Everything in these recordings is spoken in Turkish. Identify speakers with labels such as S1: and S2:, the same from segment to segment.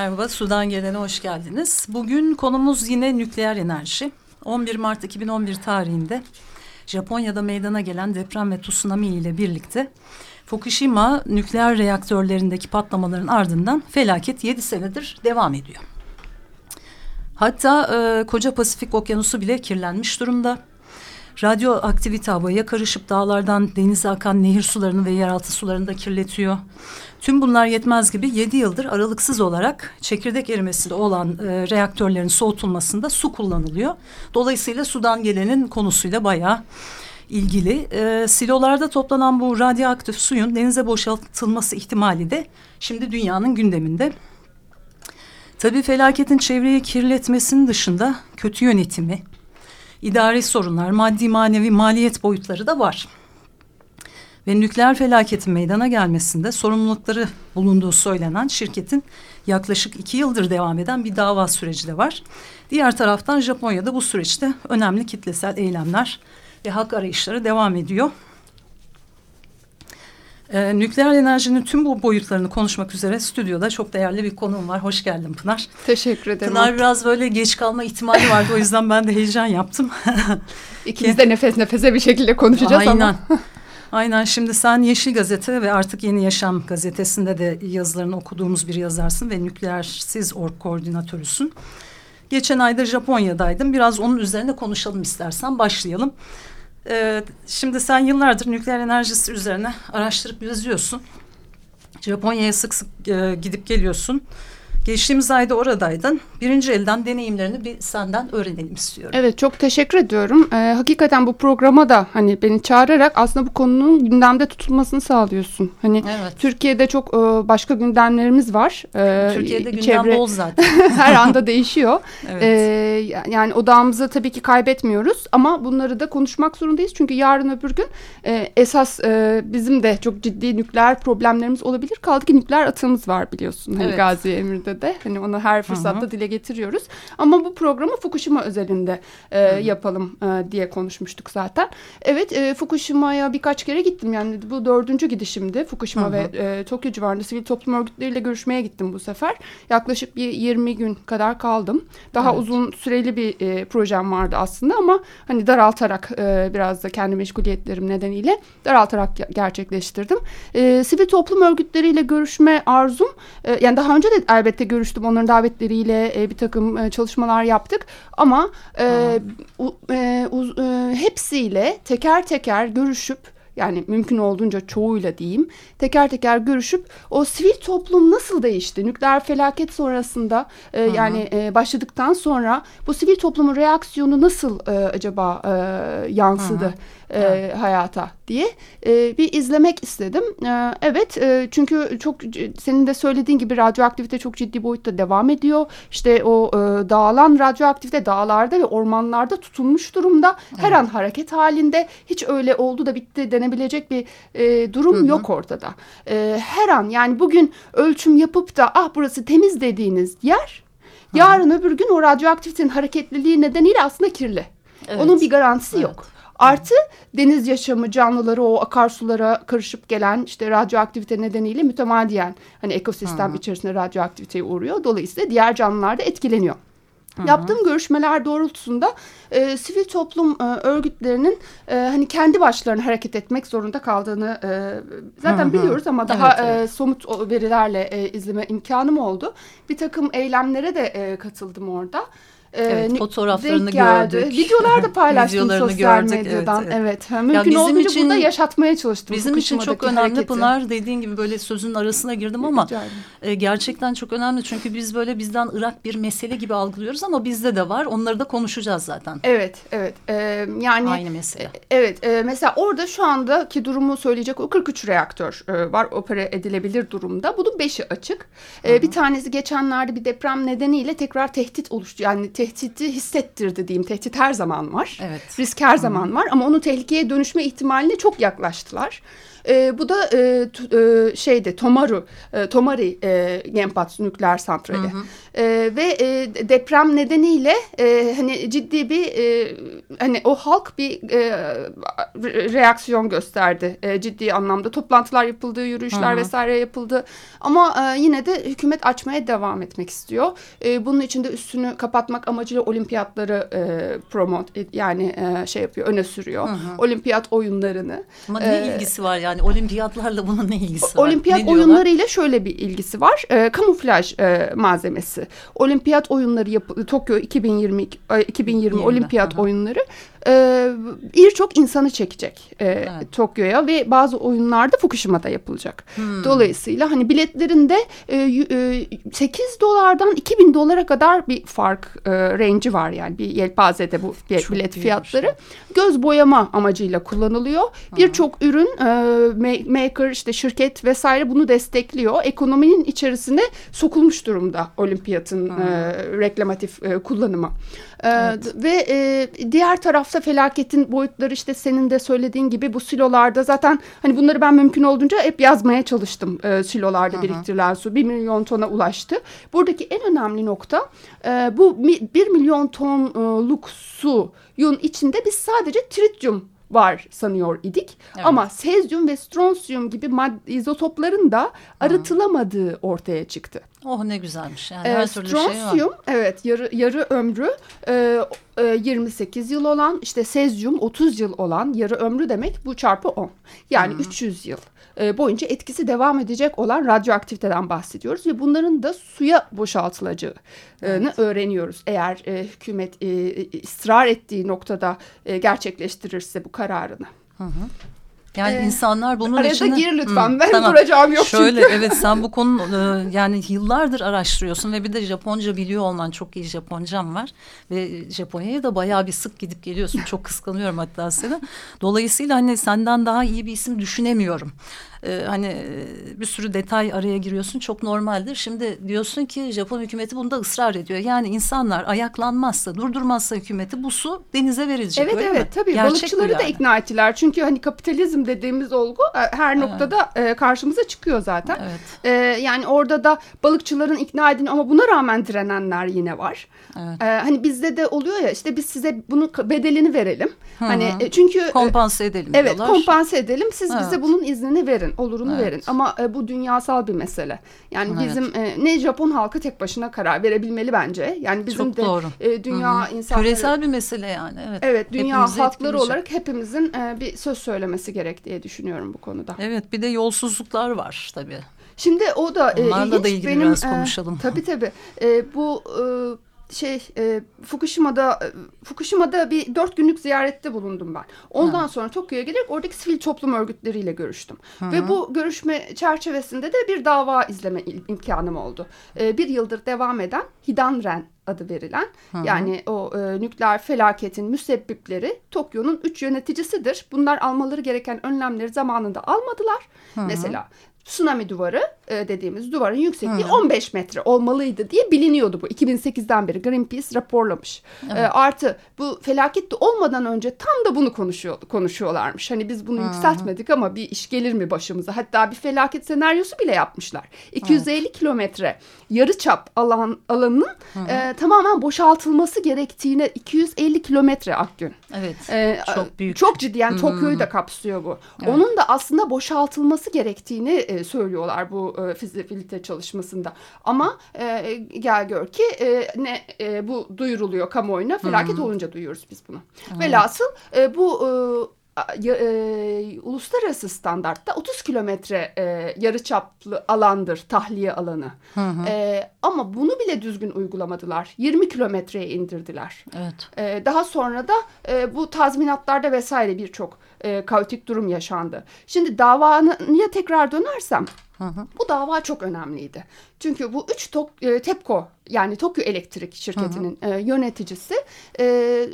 S1: Merhaba, Sudan Gelen'e hoş geldiniz. Bugün konumuz yine nükleer enerji. 11 Mart 2011 tarihinde Japonya'da meydana gelen deprem ve tsunami ile birlikte Fukushima nükleer reaktörlerindeki patlamaların ardından felaket 7 senedir devam ediyor. Hatta e, koca Pasifik okyanusu bile kirlenmiş durumda. Radyoaktivite havaya karışıp dağlardan denize akan nehir sularını ve yeraltı sularını da kirletiyor. Tüm bunlar yetmez gibi yedi yıldır aralıksız olarak çekirdek erimesinde olan e, reaktörlerin soğutulmasında su kullanılıyor. Dolayısıyla sudan gelenin konusuyla bayağı ilgili. E, silolarda toplanan bu radyoaktif suyun denize boşaltılması ihtimali de şimdi dünyanın gündeminde. Tabii felaketin çevreyi kirletmesinin dışında kötü yönetimi, idari sorunlar, maddi manevi maliyet boyutları da var. Ve nükleer felaketin meydana gelmesinde sorumlulukları bulunduğu söylenen şirketin yaklaşık iki yıldır devam eden bir dava süreci de var. Diğer taraftan Japonya'da bu süreçte önemli kitlesel eylemler ve hak arayışları devam ediyor. Ee, nükleer enerjinin tüm bu boyutlarını konuşmak üzere stüdyoda çok değerli bir konuğum var. Hoş geldin Pınar.
S2: Teşekkür ederim.
S1: Pınar biraz böyle geç kalma ihtimali vardı. o yüzden ben de heyecan yaptım.
S2: İkimiz de nefes nefese bir şekilde konuşacağız
S1: Aynen.
S2: ama.
S1: Aynen şimdi sen Yeşil Gazete ve artık Yeni Yaşam gazetesinde de yazılarını okuduğumuz bir yazarsın ve nükleersiz org koordinatörüsün. Geçen ayda Japonya'daydım. Biraz onun üzerine konuşalım istersen başlayalım. Ee, şimdi sen yıllardır nükleer enerjisi üzerine araştırıp yazıyorsun. Japonya'ya sık sık e, gidip geliyorsun. Geçtiğimiz ayda oradaydın. Birinci elden deneyimlerini bir senden öğrenelim istiyorum.
S2: Evet çok teşekkür ediyorum. Ee, hakikaten bu programa da hani beni çağırarak aslında bu konunun gündemde tutulmasını sağlıyorsun. Hani
S1: Evet.
S2: Türkiye'de çok e, başka gündemlerimiz var. Ee,
S1: Türkiye'de gündem bol zaten.
S2: her anda değişiyor.
S1: Evet.
S2: Ee, yani odağımızı tabii ki kaybetmiyoruz ama bunları da konuşmak zorundayız. Çünkü yarın öbür gün e, esas e, bizim de çok ciddi nükleer problemlerimiz olabilir. Kaldı ki nükleer atığımız var biliyorsun. Hani
S1: Evet.
S2: Gazi Emir'de de. Hani onu her fırsatta dile getiriyoruz. Ama bu programı Fukushima özelinde e, yapalım e, diye konuşmuştuk zaten. Evet e, Fukushima'ya birkaç kere gittim. Yani bu dördüncü gidişimdi. Fukushima ve e, Tokyo civarında sivil toplum örgütleriyle görüşmeye gittim bu sefer. Yaklaşık bir 20 gün kadar kaldım. Daha
S1: Evet.
S2: uzun süreli bir e, projem vardı aslında ama hani daraltarak e, biraz da kendi meşguliyetlerim nedeniyle daraltarak ge- gerçekleştirdim. E, sivil toplum örgütleriyle görüşme arzum e, yani daha önce de elbette görüştüm. Onların davetleriyle e, bir takım e, çalışmalar yaptık. Ama e, u- e, uz- e, hepsiyle teker teker görüşüp yani mümkün olduğunca çoğuyla diyeyim teker teker görüşüp o sivil toplum nasıl değişti nükleer felaket sonrasında e, yani e, başladıktan sonra bu sivil toplumun reaksiyonu nasıl e, acaba e, yansıdı e, hayata diye e, bir izlemek istedim. E, evet e, çünkü çok senin de söylediğin gibi radyoaktivite çok ciddi boyutta devam ediyor. İşte o e, dağılan radyoaktivite dağlarda ve ormanlarda tutulmuş durumda. Her an hareket halinde. Hiç öyle oldu da bitti denebilecek bir e, durum yok ortada. E, her an yani bugün ölçüm yapıp da ah burası temiz dediğiniz yer yarın öbür gün o radyoaktivitenin hareketliliği nedeniyle aslında kirli.
S1: Evet.
S2: Onun bir garantisi
S1: Evet.
S2: yok. Artı deniz yaşamı canlıları o akarsulara karışıp gelen işte radyoaktivite nedeniyle mütemadiyen hani ekosistem içerisinde radyoaktiviteye uğruyor. Dolayısıyla diğer canlılar da etkileniyor. Yaptığım görüşmeler doğrultusunda e, sivil toplum e, örgütlerinin e, hani kendi başlarına hareket etmek zorunda kaldığını e, zaten biliyoruz ama daha
S1: Evet, evet.
S2: e, somut verilerle e, izleme imkanım oldu. Bir takım eylemlere de e, katıldım orada.
S1: Evet, fotoğraflarını gördük.
S2: Videolar da paylaştım
S1: Videolarını
S2: sosyal
S1: gördük,
S2: medyadan.
S1: evet,
S2: Evet.
S1: evet.
S2: Mümkün
S1: bizim
S2: olduğunca
S1: için-
S2: burada yaşatmaya çalıştım.
S1: Bizim için çok önemli
S2: hareketi.
S1: Pınar dediğin gibi böyle sözün arasına girdim ama e, gerçekten çok önemli. Çünkü biz böyle bizden Irak bir mesele gibi algılıyoruz ama bizde de var. Onları da konuşacağız zaten.
S2: Evet, evet. Ee, yani
S1: Aynı mesele.
S2: Evet, e, mesela orada şu andaki durumu söyleyecek o 43 reaktör e, var opera edilebilir durumda. Bunun 5'i açık. E, bir tanesi geçenlerde bir deprem nedeniyle tekrar tehdit oluştu. Yani tehdidi hissettirdi diyeyim. Tehdit her zaman var.
S1: Evet.
S2: Risk her zaman var ama onun tehlikeye dönüşme ihtimaline çok yaklaştılar. E, bu da e, t- e, şeyde Tomaru, e, Tomari e, Genpats nükleer santrali. E, ve e, deprem nedeniyle e, hani ciddi bir e, hani o halk bir e, re- reaksiyon gösterdi. E, ciddi anlamda toplantılar yapıldı, yürüyüşler vesaire yapıldı. Ama e, yine de hükümet açmaya devam etmek istiyor. E, bunun için de üstünü kapatmak amacıyla olimpiyatları e, promote yani e, şey yapıyor, öne sürüyor. Olimpiyat oyunlarını.
S1: Ama ne
S2: Ee,
S1: ilgisi var yani olimpiyatlarla bunun ne ilgisi var?
S2: Olimpiyat
S1: Ne diyorlar?
S2: oyunları ile şöyle bir ilgisi var. E, kamuflaj e, malzemesi. Olimpiyat oyunları yapı Tokyo 2020 e, 2020
S1: Yirmi,
S2: Olimpiyat
S1: aha.
S2: oyunları e, birçok insanı çekecek e,
S1: Evet.
S2: Tokyo'ya ve bazı oyunlarda Fukushima'da yapılacak.
S1: Hmm.
S2: Dolayısıyla hani biletlerinde e, e, 8 dolardan 2000 dolara kadar bir fark e, range'i var yani bir yelpazede bu bilet
S1: büyükmüş
S2: fiyatları göz boyama amacıyla kullanılıyor. Birçok ürün e, ma- maker işte şirket vesaire bunu destekliyor. Ekonominin içerisine sokulmuş durumda olimpiyatın e, reklamatif e, kullanımı. E, Ve e, diğer tarafta felaketin boyutları işte senin de söylediğin gibi bu silolarda zaten hani bunları ben mümkün olduğunca hep yazmaya çalıştım. E, silolarda biriktirilen su 1 milyon tona ulaştı. Buradaki en önemli nokta e, bu 1 milyon tonluk suyun içinde biz sadece trityum var sanıyor idik.
S1: Evet.
S2: Ama sezyum ve stronsiyum gibi izotopların da arıtılamadığı ortaya çıktı.
S1: Oh ne güzelmiş yani her türlü şey var.
S2: evet yarı yarı ömrü e, e, 28 yıl olan işte sezyum 30 yıl olan yarı ömrü demek bu çarpı 10. Yani 300 yıl e, boyunca etkisi devam edecek olan radyoaktiviteden bahsediyoruz ve bunların da suya boşaltılacağını öğreniyoruz. Eğer e, hükümet e, ısrar ettiği noktada e, gerçekleştirirse bu kararını.
S1: Yani
S2: Ee,
S1: insanlar bunun
S2: Arada
S1: içine...
S2: gir lütfen.
S1: Hı,
S2: Ben duracağım yok
S1: Şöyle
S2: çünkü.
S1: evet sen bu konu e, yani yıllardır araştırıyorsun ve bir de Japonca biliyor olman çok iyi Japoncam var. Ve Japonya'ya da bayağı bir sık gidip geliyorsun. Çok kıskanıyorum hatta seni. Dolayısıyla hani senden daha iyi bir isim düşünemiyorum. Ee, hani e, bir sürü detay araya giriyorsun çok normaldir. Şimdi diyorsun ki Japon hükümeti bunda ısrar ediyor. Yani insanlar ayaklanmazsa, durdurmazsa hükümeti bu su denize verilecek.
S2: Evet evet
S1: mi?
S2: tabii
S1: Gerçek
S2: balıkçıları da
S1: yani.
S2: ikna ettiler. Çünkü hani kapitalizm dediğimiz olgu e, her noktada e, karşımıza çıkıyor zaten.
S1: Evet.
S2: E, yani orada da balıkçıların ikna edin ama buna rağmen direnenler yine var.
S1: Evet.
S2: E, hani bizde de oluyor ya işte biz size bunun bedelini verelim. Hani e, çünkü
S1: Kompanse edelim
S2: Evet
S1: diyorlar.
S2: kompanse edelim siz
S1: Evet.
S2: bize bunun iznini verin olurunu
S1: Evet.
S2: verin ama e, bu dünyasal bir mesele yani
S1: Evet.
S2: bizim e, ne Japon halkı tek başına karar verebilmeli bence yani bizim
S1: Çok
S2: de
S1: doğru.
S2: e, dünya insanları
S1: Küresel bir mesele yani. Evet,
S2: Evet dünya
S1: Hepimizi
S2: halkları
S1: etkileyecek.
S2: olarak hepimizin e, bir söz söylemesi gerek diye düşünüyorum bu konuda.
S1: Evet bir de yolsuzluklar var tabii.
S2: Şimdi o da e,
S1: Onlarla
S2: ilginç.
S1: da ilgili
S2: Benim,
S1: biraz
S2: e,
S1: konuşalım.
S2: tabii tabii. E, bu e, şey e, Fukushima'da e, Fukushima'da bir dört günlük ziyarette bulundum ben. Ondan sonra Tokyo'ya gelerek oradaki sivil toplum örgütleriyle görüştüm. Ve bu görüşme çerçevesinde de bir dava izleme imkanım oldu. E, bir yıldır devam eden Hidanren adı verilen yani o e, nükleer felaketin müsebbipleri Tokyo'nun üç yöneticisidir. Bunlar almaları gereken önlemleri zamanında almadılar. Mesela tsunami duvarı e, dediğimiz duvarın yüksekliği 15 metre olmalıydı diye biliniyordu bu. 2008'den beri Greenpeace raporlamış. E, artı bu felaket de olmadan önce tam da bunu konuşuyor, konuşuyorlarmış. Hani biz bunu yükseltmedik ama bir iş gelir mi başımıza? Hatta bir felaket senaryosu bile yapmışlar. 250 kilometre yarıçap alan alanının e, tamamen boşaltılması gerektiğine 250 kilometre Akgün.
S1: Evet.
S2: Ee,
S1: çok büyük.
S2: Çok ciddi yani Tokyo'yu da kapsıyor bu. Onun da aslında boşaltılması gerektiğini e, söylüyorlar bu e, fizibilite çalışmasında. Ama e, gel gör ki e, ne e, bu duyuruluyor kamuoyuna. Felaket olunca duyuyoruz biz bunu. Velhasıl e, bu e, e, uluslararası standartta 30 kilometre e, yarıçaplı alandır tahliye alanı. Hı hı. E, ama bunu bile düzgün uygulamadılar. 20 kilometreye indirdiler.
S1: Evet.
S2: E, daha sonra da e, bu tazminatlarda vesaire birçok e, kaotik durum yaşandı. Şimdi davaya tekrar dönersem Hı hı. Bu dava çok önemliydi. Çünkü bu üç tok, e, TEPCO yani Tokyo Elektrik şirketinin hı hı. E, yöneticisi e,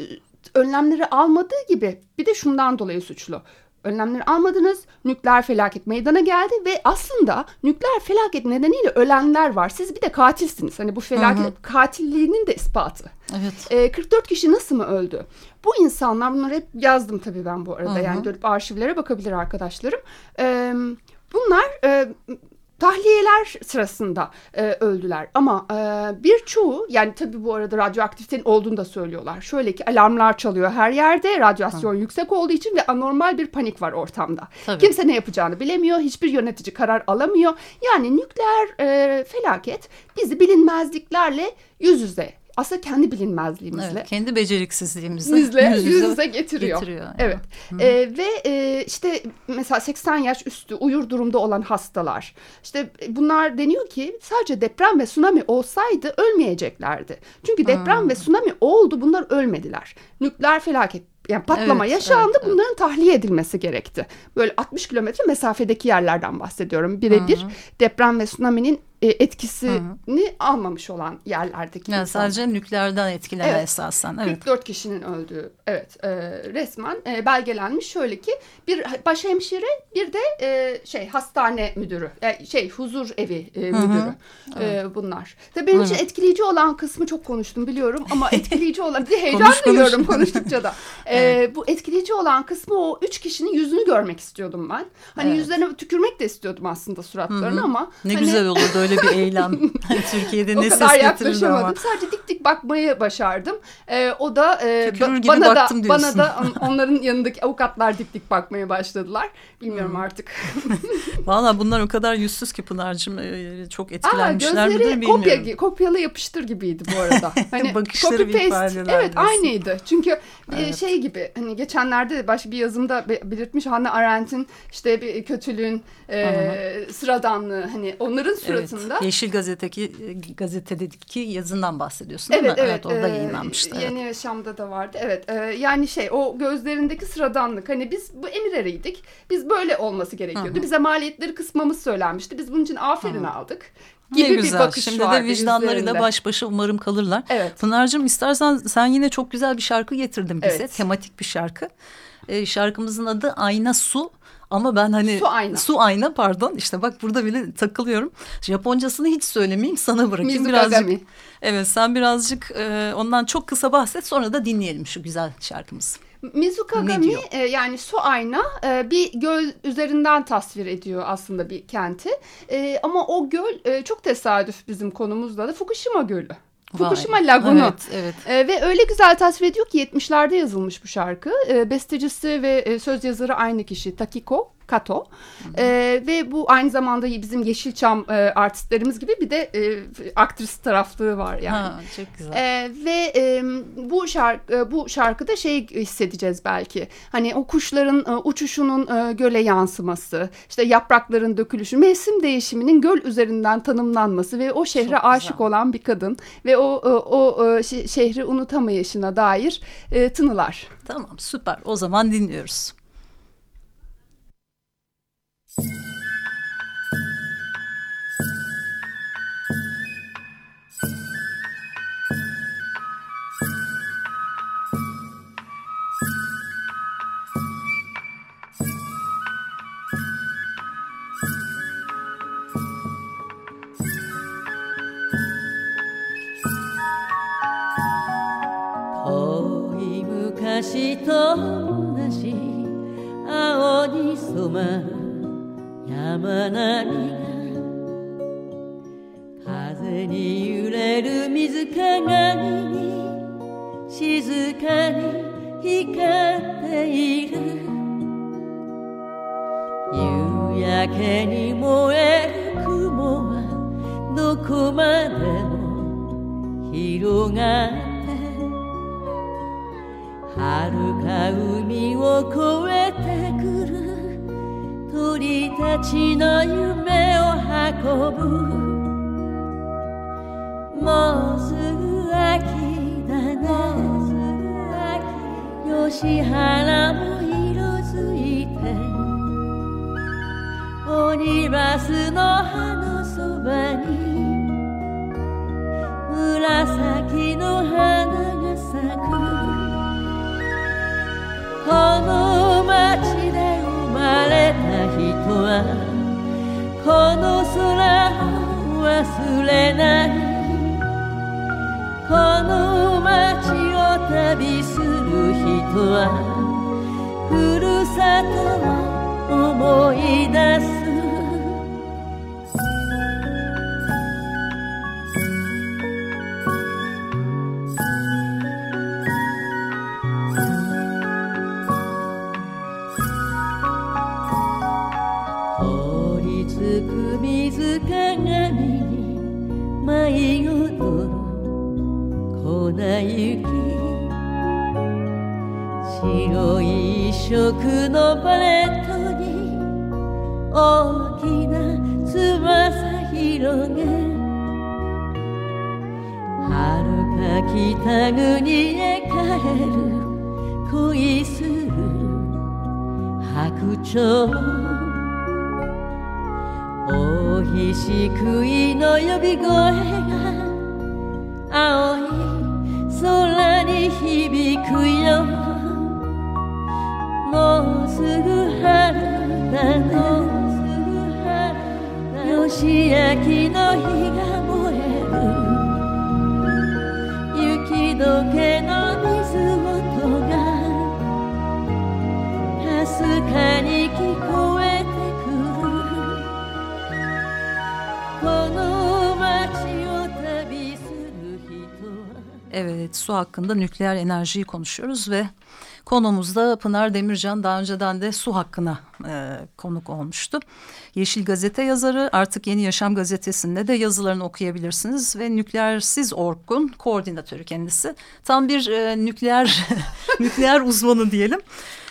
S2: önlemleri almadığı gibi bir de şundan dolayı suçlu. Önlemleri almadınız, nükleer felaket meydana geldi ve aslında nükleer felaket nedeniyle ölenler var. Siz bir de katilsiniz. Hani bu felaket hı hı. katilliğinin de ispatı.
S1: Evet.
S2: E, 44 kişi nasıl mı öldü? Bu insanlar bunları hep yazdım tabii ben bu arada. Hı hı. Yani dönüp arşivlere bakabilir arkadaşlarım. E, bunlar e, tahliyeler sırasında e, öldüler ama e, birçoğu yani tabii bu arada radyoaktivitenin olduğunu da söylüyorlar. Şöyle ki alarmlar çalıyor her yerde radyasyon Hı. yüksek olduğu için ve anormal bir panik var ortamda. Tabii. Kimse ne yapacağını bilemiyor hiçbir yönetici karar alamıyor. Yani nükleer e, felaket bizi bilinmezliklerle yüz yüze aslında kendi bilinmezliğimizle.
S1: Evet, kendi beceriksizliğimizle
S2: yüz yüze, getiriyor. getiriyor evet. E, ve e, işte mesela 80 yaş üstü uyur durumda olan hastalar. İşte bunlar deniyor ki sadece deprem ve tsunami olsaydı ölmeyeceklerdi. Çünkü deprem hmm. ve tsunami oldu bunlar ölmediler. Nükleer felaket yani patlama evet, yaşandı evet, bunların evet. tahliye edilmesi gerekti. Böyle 60 kilometre mesafedeki yerlerden bahsediyorum. Birebir deprem ve tsunami'nin etkisini Hı-hı. almamış olan yerlerdeki
S1: yani insan. Sadece nükleerden etkilenen evet. esasen.
S2: Evet. 44 kişinin öldüğü evet e, resmen e, belgelenmiş. Şöyle ki bir başhemşire bir de e, şey hastane müdürü e, şey huzur evi e, müdürü e, bunlar. Tabii benim için etkileyici olan kısmı çok konuştum biliyorum ama etkileyici olan bir heyecan konuş, duyuyorum konuş. konuştukça da. E, evet. Bu etkileyici olan kısmı o üç kişinin yüzünü görmek istiyordum ben. Hani evet. yüzlerine tükürmek de istiyordum aslında suratlarını Hı-hı. ama.
S1: Ne
S2: hani,
S1: güzel olurdu öyle bir eylem. Hani Türkiye'de ne ses getirirdi ama.
S2: Sadece dik dik bakmayı başardım. Ee, o da e, ba bana da diyorsun. bana da onların yanındaki avukatlar dik dik bakmaya başladılar. Bilmiyorum hmm. artık.
S1: Valla bunlar o kadar yüzsüz ki Pınar'cığım e, çok etkilenmişler mi bilmiyorum.
S2: Kopya, kopyalı yapıştır gibiydi bu arada. Hani
S1: Bakışları copy paste.
S2: Evet aynıydı. Çünkü e, evet. şey gibi hani geçenlerde başka bir yazımda belirtmiş Hannah Arendt'in işte bir kötülüğün e, sıradanlığı hani onların suratını
S1: evet, Yeşil Gazete'deki gazetedeki yazından bahsediyorsun değil evet, mi? Evet, evet orada e, yayınlanmıştı.
S2: Yeni evet. Yaşam'da da vardı. Evet. E, yani şey o gözlerindeki sıradanlık hani biz bu emireriydik. Biz böyle olması gerekiyordu. Hı-hı. Bize maliyetleri kısmamız söylenmişti. Biz bunun için aferin Hı-hı. aldık gibi ne güzel. bir bakış.
S1: Şimdi de vicdanlarıyla baş başa umarım kalırlar. Evet. Pınar'cığım istersen sen yine çok güzel bir şarkı getirdin bize. Evet. Tematik bir şarkı. Ee, şarkımızın adı Ayna Su. Ama ben hani
S2: su ayna.
S1: Su ayna pardon işte bak burada bile takılıyorum. Japoncasını hiç söylemeyeyim sana bırakayım
S2: Mizukagami. birazcık.
S1: Evet sen birazcık e, ondan çok kısa bahset sonra da dinleyelim şu güzel şarkımızı.
S2: Mizukagami e, yani su ayna e, bir göl üzerinden tasvir ediyor aslında bir kenti. E, ama o göl e, çok tesadüf bizim konumuzda da Fukushima Gölü. Fukushima Lagunu. Evet, evet. E, ve öyle güzel tasvir ediyor ki 70'lerde yazılmış bu şarkı. E, bestecisi ve e, söz yazarı aynı kişi Takiko Kato. E, ve bu aynı zamanda bizim Yeşilçam e, artistlerimiz gibi bir de e, aktris taraflığı var yani. Ha,
S1: çok güzel. E,
S2: ve e, bu şarkı e, bu şarkıda şey hissedeceğiz belki. Hani o kuşların e, uçuşunun e, göle yansıması, işte yaprakların dökülüşü, mevsim değişiminin göl üzerinden tanımlanması ve o şehre çok aşık güzel. olan bir kadın ve o o, o şehri unutamayışına dair e, tınılar.
S1: Tamam süper. O zaman dinliyoruz.
S3: trouble. れない。この街を旅する人は古い鳥大ひしくいの呼び声が青い空に響くよもうすぐ春だね吉焼の火が燃える。雪解け
S1: Evet su hakkında nükleer enerjiyi konuşuyoruz ve Konumuzda Pınar Demircan daha önceden de su hakkına e, konuk olmuştu. Yeşil Gazete yazarı artık Yeni Yaşam Gazetesi'nde de yazılarını okuyabilirsiniz ve Nükleersiz Ork'un koordinatörü kendisi. Tam bir e, nükleer nükleer uzmanı diyelim.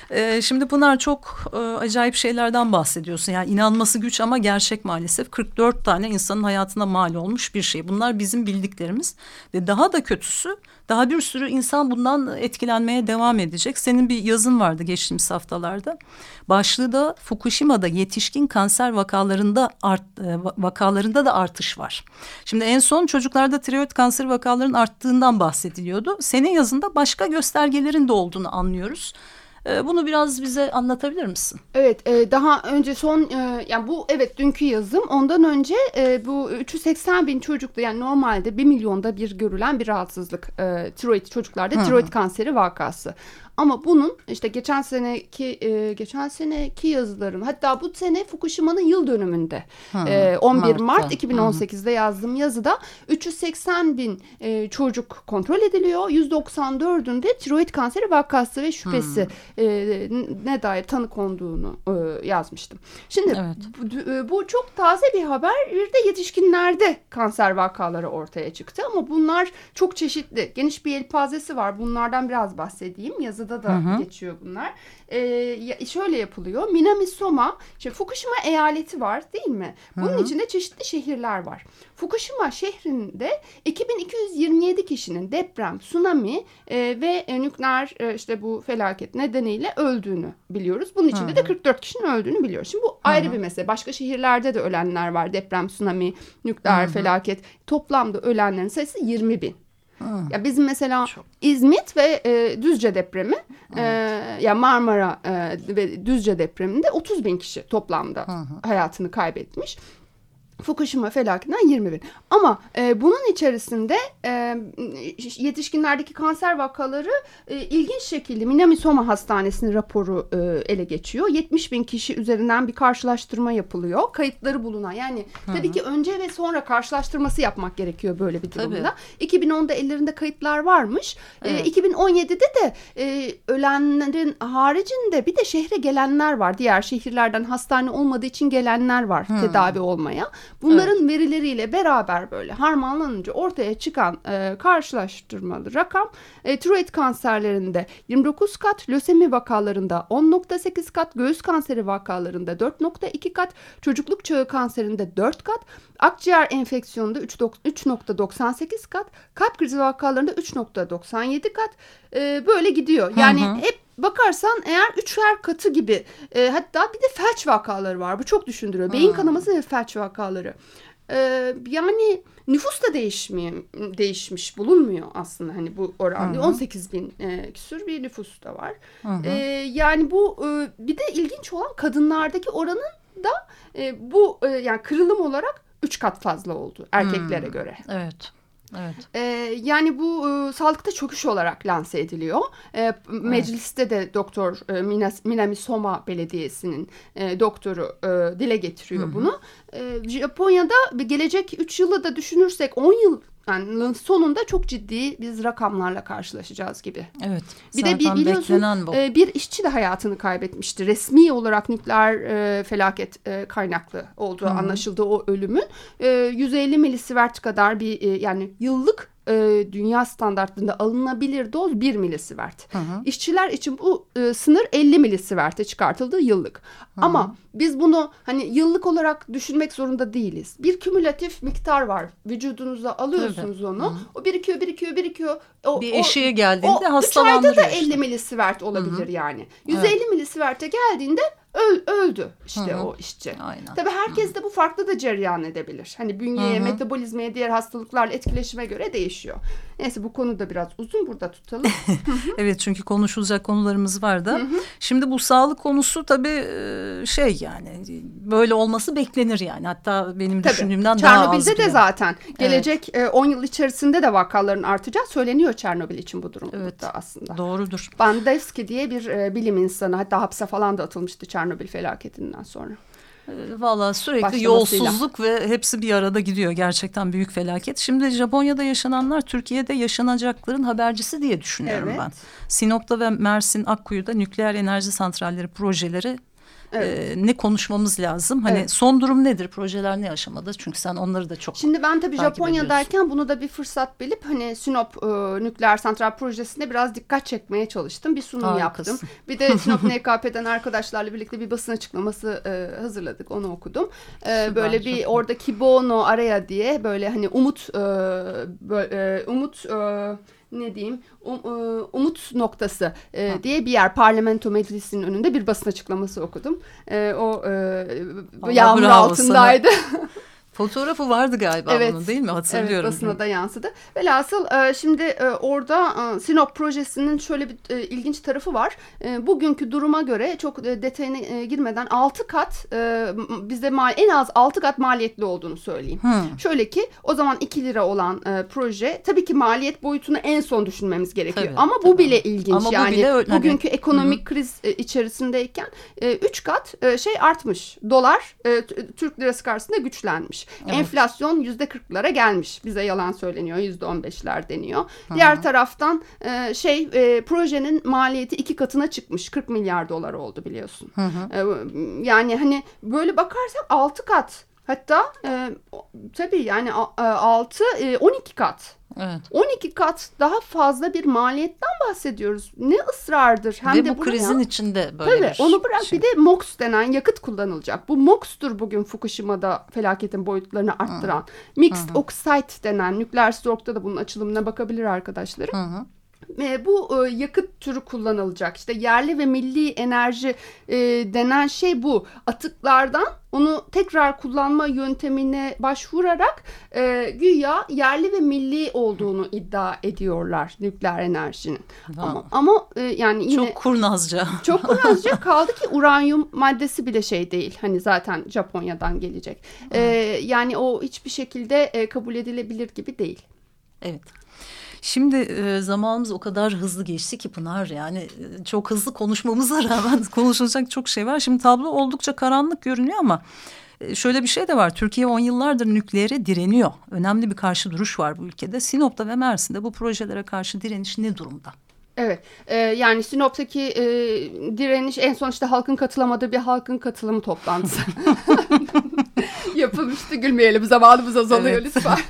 S1: Ee, şimdi Pınar çok e, acayip şeylerden bahsediyorsun. Yani inanması güç ama gerçek maalesef. 44 tane insanın hayatına mal olmuş bir şey. Bunlar bizim bildiklerimiz ve daha da kötüsü daha bir sürü insan bundan etkilenmeye devam edecek. Senin bir yazın vardı geçtiğimiz haftalarda. Başlığı da Fukushima'da yetişkin kanser vakalarında art, e, vakalarında da artış var. Şimdi en son çocuklarda tiroid kanser vakalarının arttığından bahsediliyordu. Senin yazında başka göstergelerin de olduğunu anlıyoruz. Ee, bunu biraz bize anlatabilir misin?
S2: Evet e, daha önce son e, yani bu evet dünkü yazım ondan önce e, bu 380 bin çocukta yani normalde 1 milyonda bir görülen bir rahatsızlık tiroid çocuklarda tiroid kanseri vakası. Ama bunun işte geçen seneki e, geçen seneki yazılarım hatta bu sene Fukushima'nın yıl dönümünde e, 11 Mart'ta. Mart 2018'de yazdığım yazıda 380 bin e, çocuk kontrol ediliyor. 194'ünde tiroid kanseri vakası ve şüphesi e, ne dair tanı konduğunu e, yazmıştım. Şimdi evet. bu, e, bu çok taze bir haber. Bir de yetişkinlerde kanser vakaları ortaya çıktı ama bunlar çok çeşitli. Geniş bir yelpazesi var. Bunlardan biraz bahsedeyim. Yazı yazıda da hı hı. geçiyor bunlar. Ee, şöyle yapılıyor. Minamisoma, şimdi Fukushima eyaleti var değil mi? Bunun hı hı. içinde çeşitli şehirler var. Fukushima şehrinde 2227 kişinin deprem, tsunami e, ve e, nükleer e, işte bu felaket nedeniyle öldüğünü biliyoruz. Bunun içinde hı hı. de 44 kişinin öldüğünü biliyoruz. Şimdi bu hı hı. ayrı bir mesele. Başka şehirlerde de ölenler var. Deprem, tsunami, nükleer hı hı. felaket. Toplamda ölenlerin sayısı 20 bin. Ya bizim mesela Çok. İzmit ve e, Düzce depremi e, ya Marmara e, ve Düzce depreminde 30 bin kişi toplamda hı hı. hayatını kaybetmiş. Fukushima felaketinden 20 bin. Ama e, bunun içerisinde e, yetişkinlerdeki kanser vakaları e, ilginç şekilde Minamisoma Hastanesi'nin raporu e, ele geçiyor. 70 bin kişi üzerinden bir karşılaştırma yapılıyor. Kayıtları bulunan yani Hı -hı. tabii ki önce ve sonra karşılaştırması yapmak gerekiyor böyle bir durumda. Tabii. 2010'da ellerinde kayıtlar varmış. E, evet. E, 2017'de de e, ölenlerin haricinde bir de şehre gelenler var. Diğer şehirlerden hastane olmadığı için gelenler var Hı -hı. tedavi olmaya. Bunların verileriyle beraber böyle harmanlanınca ortaya çıkan e, karşılaştırmalı rakam e, tiroid kanserlerinde 29 kat, lösemi vakalarında 10.8 kat, göğüs kanseri vakalarında 4.2 kat, çocukluk çağı kanserinde 4 kat, akciğer enfeksiyonunda 3.98 kat, kalp krizi vakalarında 3.97 kat e, böyle gidiyor. Yani
S1: Hı hı.
S2: hep bakarsan eğer üçer katı gibi e, hatta bir de felç vakaları var. Bu çok düşündürüyor. Beyin kanaması ve felç vakaları. E, yani nüfus da değişmiyor, değişmiş bulunmuyor aslında hani bu oranda. 18 bin e, küsür bir nüfus da var. E, yani bu e, bir de ilginç olan kadınlardaki oranın da e, bu e, yani kırılım olarak 3 kat fazla oldu erkeklere göre.
S1: Evet. Evet.
S2: Ee, yani bu e, sağlıkta çöküş olarak lanse ediliyor. Ee, mecliste de doktor e, Minas, Minami Soma Belediyesi'nin e, doktoru e, dile getiriyor bunu. E, Japonya'da gelecek 3 yılı da düşünürsek 10 yıl yani sonunda çok ciddi biz rakamlarla karşılaşacağız gibi.
S1: Evet.
S2: Bir de bir biliyorsun e, bir işçi de hayatını kaybetmişti. Resmi olarak nükleer e, felaket e, kaynaklı olduğu anlaşıldı o ölümün. E, 150 milisivert kadar bir e, yani yıllık e, dünya standartlarında alınabilir doz 1 milisivert. İşçiler için bu e, sınır 50 milisivert'e çıkartıldı yıllık. Ama biz bunu hani yıllık olarak düşünmek zorunda değiliz. Bir kümülatif miktar var. Vücudunuza alıyorsunuz onu. O birikiyor, birikiyor, birikiyor. O,
S1: Bir eşiğe geldiğinde
S2: o üç ayda
S1: hastalandırıyor
S2: da
S1: işte.
S2: 50 milisivert olabilir yani. 150 milisivert'e geldiğinde öl, öldü işte o işçi.
S1: Aynen.
S2: Tabii herkes de bu farklı da cereyan edebilir. Hani bünyeye, metabolizmaya, diğer hastalıklarla etkileşime göre değişiyor. Neyse bu konu da biraz uzun burada tutalım.
S1: Evet çünkü konuşulacak konularımız var da. Şimdi bu sağlık konusu tabii e, şey yani böyle olması beklenir yani. Hatta benim
S2: Tabii.
S1: düşündüğümden daha az.
S2: Çernobil'de de zaten gelecek e, 10 yıl içerisinde de vakaların artacağı söyleniyor Çernobil için bu durum
S1: Evet.
S2: da aslında.
S1: Doğrudur.
S2: Bandevski diye bir e, bilim insanı hatta hapse falan da atılmıştı Çernobil felaketinden sonra.
S1: E, Valla sürekli yolsuzluk ve hepsi bir arada gidiyor. Gerçekten büyük felaket. Şimdi Japonya'da yaşananlar Türkiye'de yaşanacakların habercisi diye düşünüyorum
S2: Evet.
S1: ben. Sinop'ta ve Mersin Akkuyu'da nükleer enerji santralleri projeleri e, ne konuşmamız lazım? Hani
S2: Evet.
S1: son durum nedir? Projeler ne aşamada? Çünkü sen onları da çok
S2: Şimdi ben tabii Japonya'dayken bunu da bir fırsat bilip hani Sinop e, nükleer santral projesinde biraz dikkat çekmeye çalıştım. Bir sunum
S1: Harikasın.
S2: yaptım. Bir de Sinop NKP'den arkadaşlarla birlikte bir basın açıklaması e, hazırladık. Onu okudum. E,
S1: Süper,
S2: böyle bir orada Kibono araya diye böyle hani umut e, bö- e, umut e, ne diyeyim um- e, umut noktası e, diye bir yer parlamento meclisinin önünde bir basın açıklaması okudum. E, o e, yağmur altındaydı.
S1: Fotoğrafı vardı galiba
S2: Evet.
S1: bunun değil mi? Hatırlıyorum.
S2: Evet basına da yansıdı. Velhasıl e, şimdi e, orada e, Sinop projesinin şöyle bir ilginç tarafı var. Bugünkü duruma göre çok detayına girmeden 6 kat bize en az 6 kat maliyetli olduğunu söyleyeyim.
S1: Hmm.
S2: Şöyle ki o zaman 2 lira olan proje tabii ki maliyet boyutunu en son düşünmemiz gerekiyor.
S1: Tabii,
S2: Ama bu
S1: tabii.
S2: bile ilginç.
S1: Ama bu
S2: yani
S1: bile öyle- hani-
S2: bugünkü ekonomik kriz e, içerisindeyken 3 kat şey artmış. Dolar Türk lirası karşısında güçlenmiş. Enflasyon yüzde kırklara gelmiş. Bize yalan söyleniyor. Yüzde on beşler deniyor. Diğer taraftan e, şey e, projenin maliyeti iki katına çıkmış. 40 milyar dolar oldu biliyorsun. E, yani hani böyle bakarsak 6 kat. Hatta e, tabii yani 6 12 kat.
S1: Evet.
S2: 12 kat daha fazla bir maliyetten bahsediyoruz. Ne ısrardır. Hem
S1: Ve
S2: de
S1: bu
S2: buraya-
S1: krizin içinde böyle
S2: Tabii
S1: bir
S2: onu bırak
S1: şey.
S2: bir de MOX denen yakıt kullanılacak. Bu MOX'tur bugün Fukushima'da felaketin boyutlarını arttıran. Mixed Oxide denen nükleer stork'ta da bunun açılımına bakabilir arkadaşlarım.
S1: Hı hı.
S2: E, bu e, yakıt türü kullanılacak. İşte yerli ve milli enerji e, denen şey bu. Atıklardan onu tekrar kullanma yöntemine başvurarak e, güya yerli ve milli olduğunu iddia ediyorlar nükleer enerjinin. Ama, ama e, yani yine
S1: Çok kurnazca.
S2: çok kurnazca kaldı ki uranyum maddesi bile şey değil. Hani zaten Japonya'dan gelecek. E, yani o hiçbir şekilde e, kabul edilebilir gibi değil.
S1: Evet. Şimdi e, zamanımız o kadar hızlı geçti ki Pınar yani e, çok hızlı konuşmamıza rağmen konuşulacak çok şey var. Şimdi tablo oldukça karanlık görünüyor ama e, şöyle bir şey de var. Türkiye on yıllardır nükleere direniyor. Önemli bir karşı duruş var bu ülkede. Sinop'ta ve Mersin'de bu projelere karşı direniş ne durumda?
S2: Evet e, yani Sinop'taki e, direniş en son işte halkın katılamadığı bir halkın katılımı toplantısı. yapılmıştı. Gülmeyelim zamanımız azalıyor
S1: Evet.
S2: lütfen.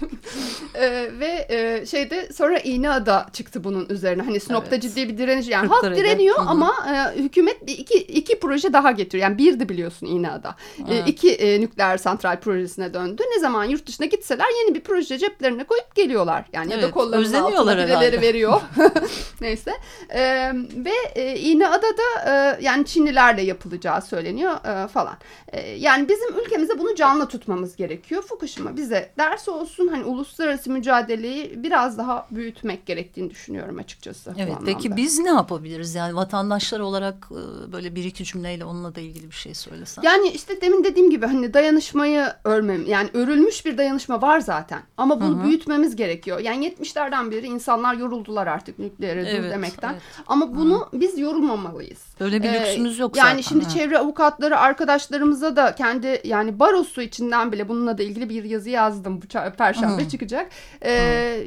S2: Ee, ve e, şeyde sonra İğneada çıktı bunun üzerine. Hani Sinop'ta
S1: Evet.
S2: ciddi bir direniş. Yani halk direniyor
S1: Hı hı.
S2: ama e, hükümet bir iki, iki proje daha getiriyor. Yani birdi biliyorsun İğneada. E,
S1: Evet.
S2: iki e, nükleer santral projesine döndü. Ne zaman yurt dışına gitseler yeni bir proje ceplerine koyup geliyorlar. Yani ya da
S1: Evet,
S2: kollarının altına birileri veriyor. Neyse. E, ve e, İğneada'da e, yani Çinlilerle yapılacağı söyleniyor e, falan. E, yani bizim ülkemize bunu canlı tutmamız gerekiyor. Fukushima bize ders olsun. Hani uluslararası mücadeleyi biraz daha büyütmek gerektiğini düşünüyorum açıkçası.
S1: Evet peki biz ne yapabiliriz yani vatandaşlar olarak e, böyle bir iki cümleyle onunla da ilgili bir şey söylesen.
S2: Yani işte demin dediğim gibi hani dayanışmayı örmem yani örülmüş bir dayanışma var zaten ama bunu büyütmemiz gerekiyor. Yani 70'lerden beri insanlar yoruldular artık nükleere
S1: Evet,
S2: demekten.
S1: evet.
S2: Ama bunu biz yorulmamalıyız.
S1: Böyle bir
S2: Ee,
S1: lüksümüz yok
S2: Yani
S1: zaten.
S2: şimdi
S1: ha.
S2: çevre avukatları arkadaşlarımıza da kendi yani barosu içinden bile bununla da ilgili bir yazı yazdım. Bu perşembe
S1: Hı.
S2: çıkacak. Ee,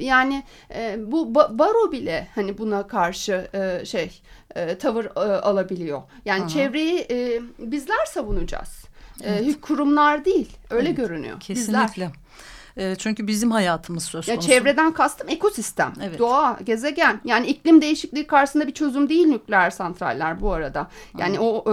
S2: yani e, bu ba- baro bile hani buna karşı e, şey e, tavır e, alabiliyor. Yani
S1: Hı.
S2: çevreyi e, bizler savunacağız. E, kurumlar değil. Öyle
S1: Evet,
S2: görünüyor. Bizler.
S1: E, çünkü bizim hayatımız söz
S2: Ya
S1: konusu.
S2: çevreden kastım ekosistem,
S1: Evet.
S2: doğa, gezegen. Yani iklim değişikliği karşısında bir çözüm değil nükleer santraller bu arada. Yani o e,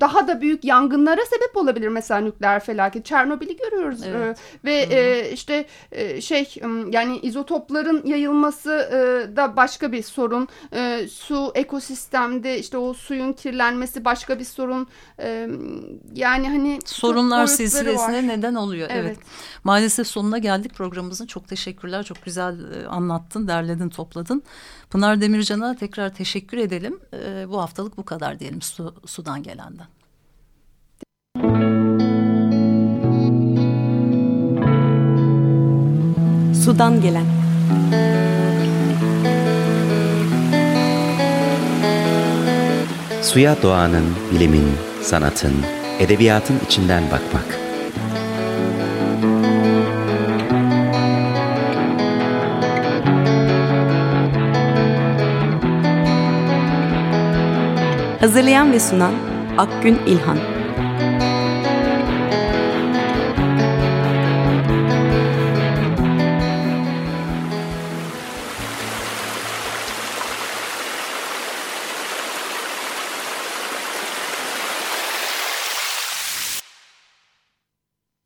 S2: daha da büyük yangınlara sebep olabilir mesela nükleer felaket. Çernobil'i görüyoruz
S1: Evet.
S2: E, ve e, işte e, şey yani izotopların yayılması e, da başka bir sorun. E, su ekosistemde işte o suyun kirlenmesi başka bir sorun. E, yani hani
S1: Sorunlar silsilesine
S2: var.
S1: neden oluyor. Evet.
S2: Evet.
S1: Maalesef sonuna geldik programımızın. Çok teşekkürler. Çok güzel e, anlattın, derledin, topladın. Pınar Demircan'a tekrar teşekkür edelim. E, bu haftalık bu kadar diyelim su, sudan gelenden.
S4: Sudan gelen.
S5: Suya doğanın, bilimin, sanatın, edebiyatın içinden bakmak.
S4: Hazırlayan ve sunan Akgün İlhan.